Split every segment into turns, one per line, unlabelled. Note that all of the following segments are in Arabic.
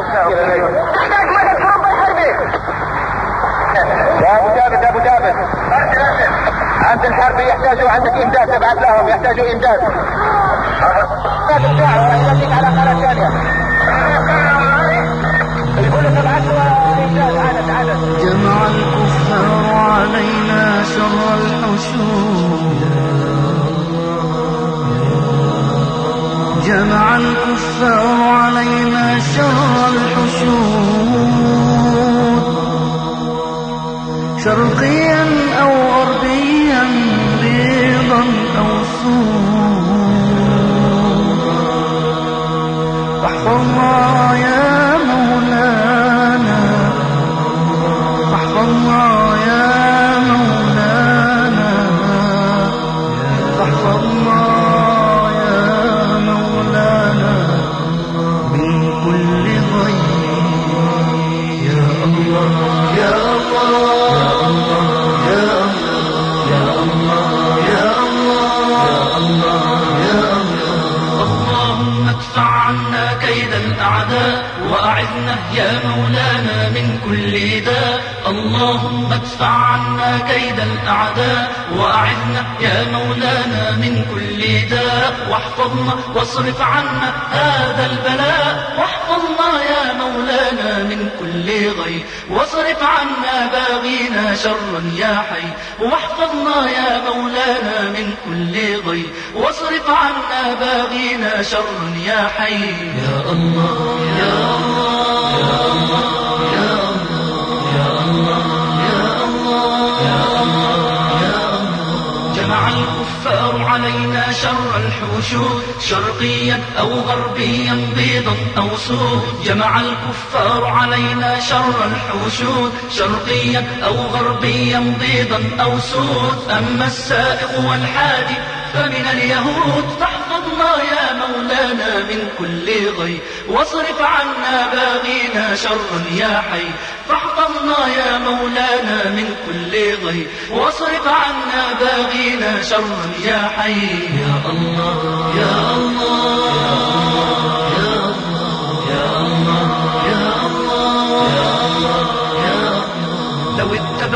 تحتاج مدد في
يا ابو جابر عند الحرب يحتاجوا عندك امداد تبعث لهم يحتاجوا امداد على قناة ثانية لك ابعث امداد عدد عدد
جمع الكفار علينا شر الحشود. جمع الكفار علينا شر الحشود شرقيا أو الله
الأعداء وأعذنا يا مولانا من كل داء. اللهم ادفع عنا كيد الأعداء وأعذنا يا مولانا من كل داء. واحفظنا واصرف عنا هذا البلاء. واحفظنا يا مولانا من كل غي. واصرف عنا باغينا شرا يا حي. واحفظنا يا مولانا من كل غي واصرف عنا باغينا شرا يا حي يا الله يا الله يا الله يا الله يا الله يا الله يا الله جمع الكفار علينا شر الحشود شرقيا أو غربيا بيضا أو سود جمع الكفار علينا شر الحشود شرقيا أو غربيا بيضا أو سود. أما السائق والحادي فمن اليهود. فاحفظنا يا مولانا من كل غي. واصرف عنا باغينا شرا يا حي. فاحفظنا يا مولانا من كل غي. واصرف عنا باغينا شرا يا حي. يا الله يا الله.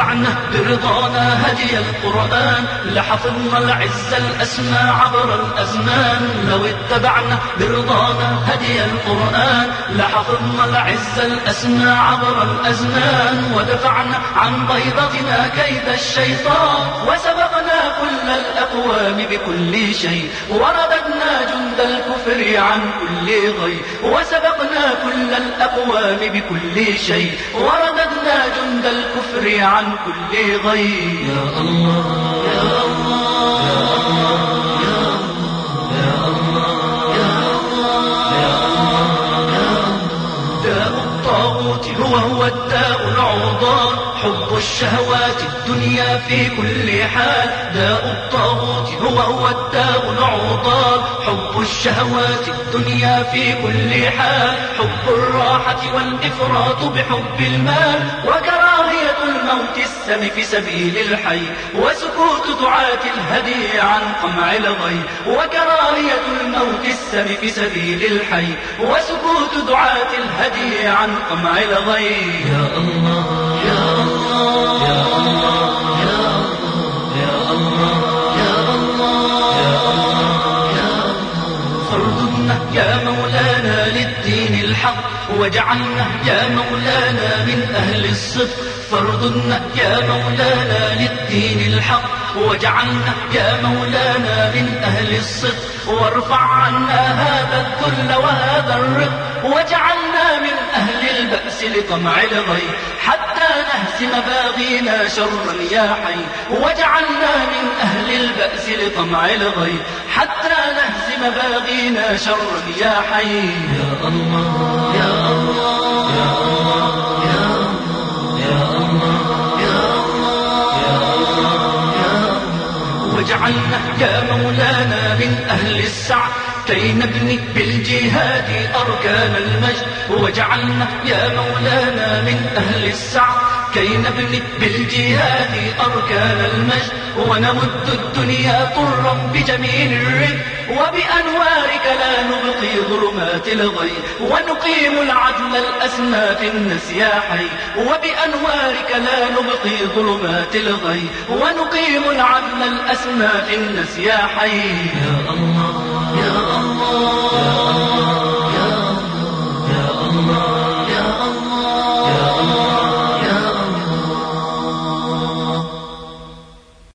اتبعنا برضانا هدي القرآن لحفظنا العز الأسمى عبر الأزمان. لو اتبعنا برضانا هدي القرآن لحفظنا العز الأسمى عبر الأزمان. ودفعنا عن بيضتنا كيد الشيطان. وسبقنا كل الأقوام بكل شيء. ورددنا جند الكفر عن كل غي. وسبقنا كل الأقوام بكل شيء. ورددنا جند الكفر عن كل غي يا الله يا الله يا الله يا الله حب الشهوات الدنيا في كل حال. داء الطاغوت هو هو الداء العضال حب الشهوات الدنيا في كل حال. حب الراحة والإفراط بحب المال. وكراهية الموت السم في سبيل الحي. وسكوت دعاة الهدي عن قمع الغي. وكراهية الموت السم في سبيل الحي. وسكوت دعاة الهدي عن قمع الغي. يا الله. يا مولانا للدين الحق واجعلنا يا مولانا من أهل الصدق. فارضنا يا مولانا للدين الحق واجعلنا يا مولانا من أهل الصدق. وارفع عنا هذا الذل وهذا الرق واجعلنا من أهل البأس لطمع الغي. حتى نهزم مباغينا شرا يا حي واجعلنا من أهل البأس لطمع الغي حتى نهز مباغينا شرا يا حي يا الله يا الله يا الله واجعلنا يا مولانا من أهل السعد كي نبني بالجهاد أركان المجد واجعلنا يا مولانا من أهل السعد كي نبني بالجهاد أركان المجد ونمد الدنيا طرا بجميل الرد وبأنوارك لا نبقي ظلمات الغي ونقيم العدل الأسنى في النسياحي وبأنوارك لا نبقي ظلمات الغي ونقيم العدل الأسنى في النسياحي يا الله يا الله يا الله.